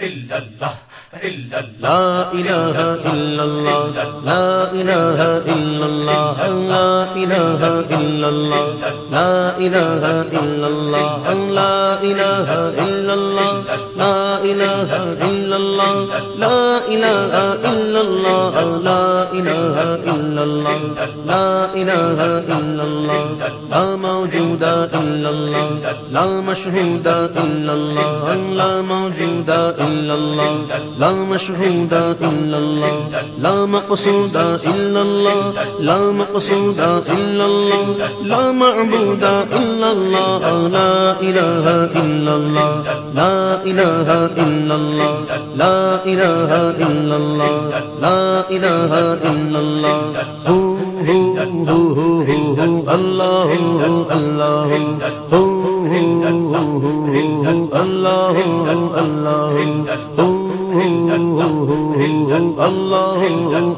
اللہ الله إلا الله لا إله إلا الله لا إله إلا الله لا إله إلا الله لا إله إلا الله لا إله إلا الله لا إله إلا الله لا إله إلا الله لا إله إلا الله لا إله إلا الله لا موجود إلا الله لا مشهود إلا الله لا موجود إلا الله لا مشهود إلا الله، لا مقصود إلا الله، لا مقصود إلا الله، لا معبود إلا الله، لا إله إلا الله، لا إله إلا الله، لا إله إلا الله، لا إله إلا الله. هو هو هو هو هو، الله الله. هو هو هو هو الله الله. اللہ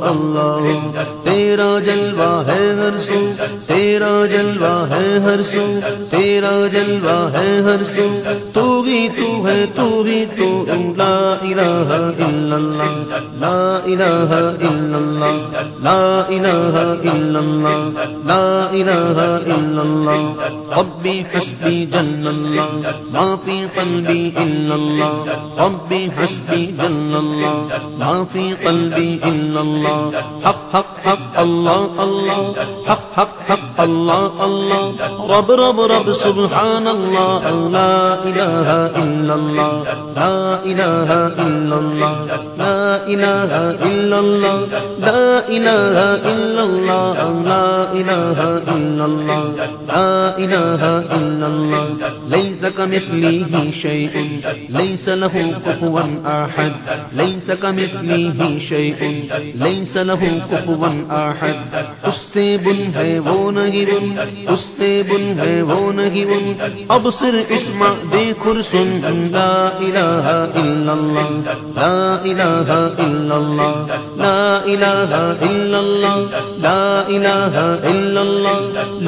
اللہ تیرا جلوہ ہے ہر سو، تیرا جلوہ ہے ہر سو، تیرا جلوہ ہے ہر سو۔ تو بھی تو ہے، تو بھی تو۔ لا الہ الا اللہ، لا الہ الا اللہ، لا الہ الا اللہ، لا الہ الا اللہ۔ ربی حسبی جن اللہ ما فی قلبی الا اللہ۔ ربی حسبی جن اللہ ما فی قلبی الا اللہ حق حق حق اللہ اللہ، حق حق حق، اللہ اللہ، رب رب رب سبحان اللہ لا الہ الا اللہ، لا الہ الا اللہ، لا الہ الا اللہ، لا الہ الا اللہ، لا الہ الا اللہ، لا الہ الا اللہ، ليس كمثله شيء، ليس له كفوا احد ليس كمثله شيء، ليس له كفوا احد احد اس سے بن ہے وہ نہیں بن. اس سے بن ہے وہ نہیں بن. اب سر اسما دیکھ سن لا الہ الا اللہ لا الہ الا اللہ لا الہ الا اللہ لا الہ الا اللہ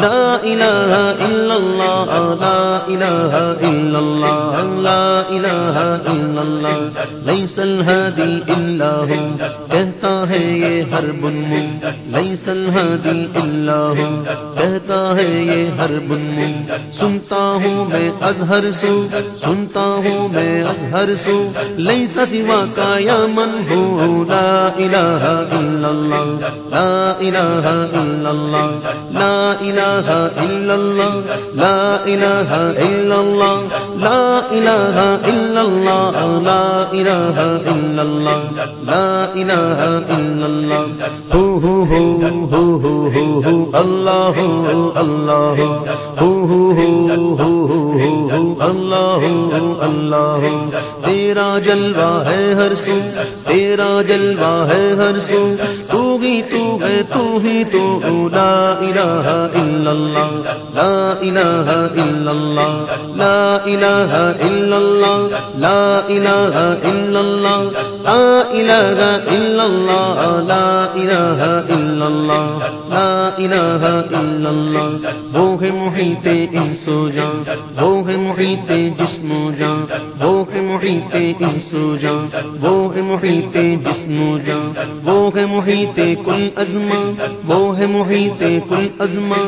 لا الہ الا اللہ لا الہ الا اللہ لا الہ الا اللہ ليس الهادي الا هو. کہتا ہے یہ ہر بن ليس الهادي الا هو کہتا ہے یہ ہر بن سنتا ہوں میں ازہر سو، سنتا ہوں میں ازہر سو۔ ليس سوا کا یا من ہو لا الہ الا اللہ لا الہ الا اللہ لا الہ الا اللہ لا الہ الا اللہ لا الہ الا اللہ لا الہ الا اللہ لا الہ الا اللہ ہو ہو ہو ہو ہو ہو اللہ اللہ ہو ہو ہو ہو اللہ اللہ تیرا جلوہ ہے ہر سو تیرا جلوہ ہے ہر سو تو ہی تو ہے، تو ہی تو لا الہ الا اللہ، لا الہ الا اللہ، لا الہ الا اللہ، لا الہ الا اللہ، لا الہ الا اللہ، لا الہ الا اللہ، لا الہ الا اللہ۔ وہ ہے محیط انسو جان، وہ ہے محیط جسم و جان، وہ ہے محیط انسو جان، وہ ہے محیط جسم و جان، وہ ہے محیط کل ازما وہ ہے محیط کل ازما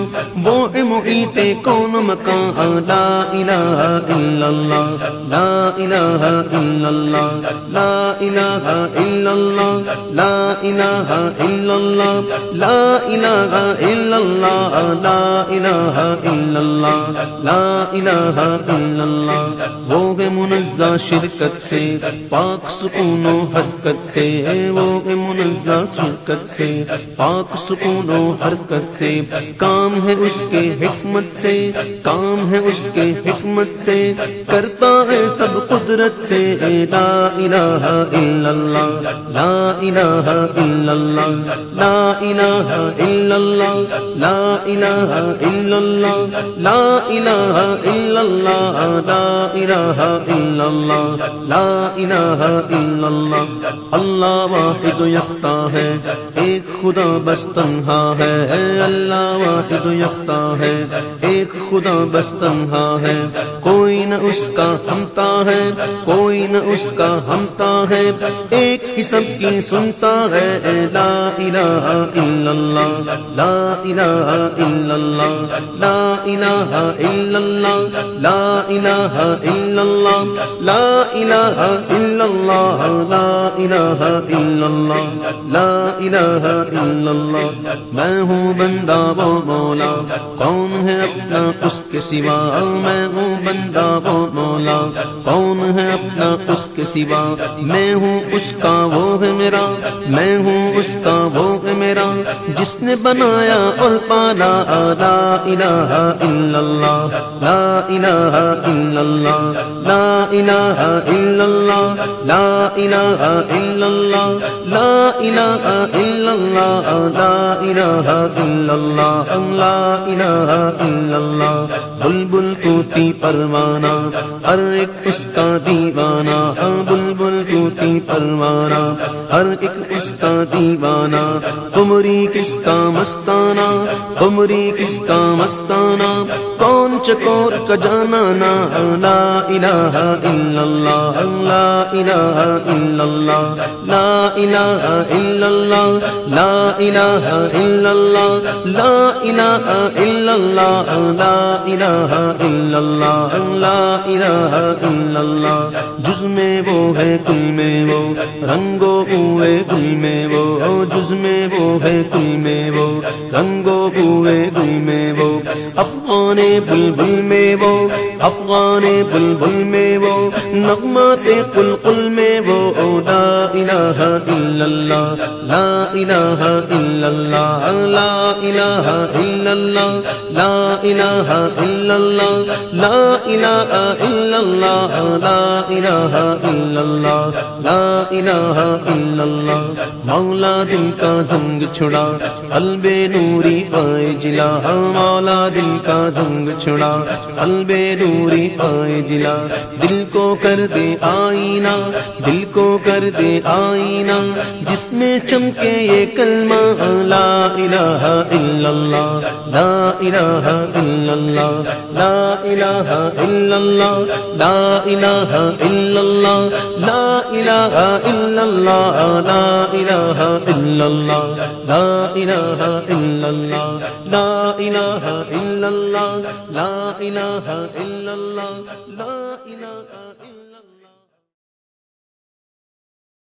وہ ہے محیط کون مکان؟ لا الہ الا اللہ، لا الہ الا اللہ، لا الہ الا اللہ، لا الہ الا اللہ، لا الہ الا اللہ، لا الہ الا اللہ، لا الہ الا اللہ، وہ گے منزہ شرکت سے، پاک سکون و حرکت سے، وہ گے منزہ شرکت سے، پاک سکون و حرکت سے۔ کام ہے اس کے حکمت سے، کام ہے اس کے حکمت سے۔ کرتا ہے سب قدرت سے۔ لا الہ الا اللہ، لا الہ الا اللہ، لا الہ الا اللہ، لا الہ الا اللہ، لا الہ الا اللہ، لا الہ الا اللہ، لا الہ الا اللہ۔ اللہ واحد یکتا ہے۔ ایک خدا بس تنہا ہے اللہ واحد یکتا ہے۔ ایک خدا بس تنہا ہے، کوئی نہ اس کا ہمتا ہے، کوئی نہ اس کا ہمتا ہے۔ ایک ہی سب کی سنتا ہے لا الہ الا اللہ، لا الہ الا اللہ، لا الہ الا اللہ، لا الہ الا اللہ، لا الہ الا اللہ، لا الہ الا اللہ، لا الہ الا اللہ میں ہوں بندہ وہ مولا، کون ہے اپنا اس کے سوا؟ میں ہوں بندہ وہ مولا، کون ہے اپنا اس کے سوا؟ میں ہوں اس کا وہ ہے میرا، میں ہوں اس کا وہ ہے میرا، جس نے بنایا اور پالا۔ لا الہ الا اللہ، لا الہ الا اللہ، لا الہ الا اللہ، لا الہ الا اللہ، لا الہ الا اللہ، لا الہ الا اللہ لا الہ الا اللہ، بلبل توتی پروانہ، ہر ایک اس کا دیوانہ ہاں بلبل توتی پروانہ؟ ہر ایک اس کا دیوانہ تمری کس کا مستانہ؟ تمری کس کا مستانہ؟ کون چکور کا جانا نا لا الہ الا اللہ، لا الہ الا اللہ، لا الہ الا اللہ، لا الہ الا اللہ، لا الہ الا اللہ، لا الہ الا اللہ، لا الہ الا اللہ، جز میں وہ ہے کل میں وہ رنگو ہوئے گل میں وہ جز میں وہ ہے کل میں وہ رنگو ہوئے گل میں وہ افغان بلبل میں وہ افغان بلبل میں وہ نغمات قل قل میں وہ اوڈا الہ الا اللہ لا الہ الا اللہ لا الہ الا اللہ لا الہ الا اللہ لا الہ الا اللہ لا الہ الا اللہ لا الہ الا اللہ مولا دل کا زنگ چھڑا، قلب نوری پائے جلا، مولا دل کا زنگ چھڑا، قلب نوری پائے جلا، دل کو کر دے آئینہ، دل کو کر دے آئینہ جس میں چمکے یہ کلمہ لا الہ الا اللہ لا الہ الا اللہ لا الہ الا اللہ لا الہ الا اللہ لا الہ الا اللہ لا الہ الا اللہ لا الہ الا اللہ لا الہ الا اللہ لا الہ الا اللہ لا الہ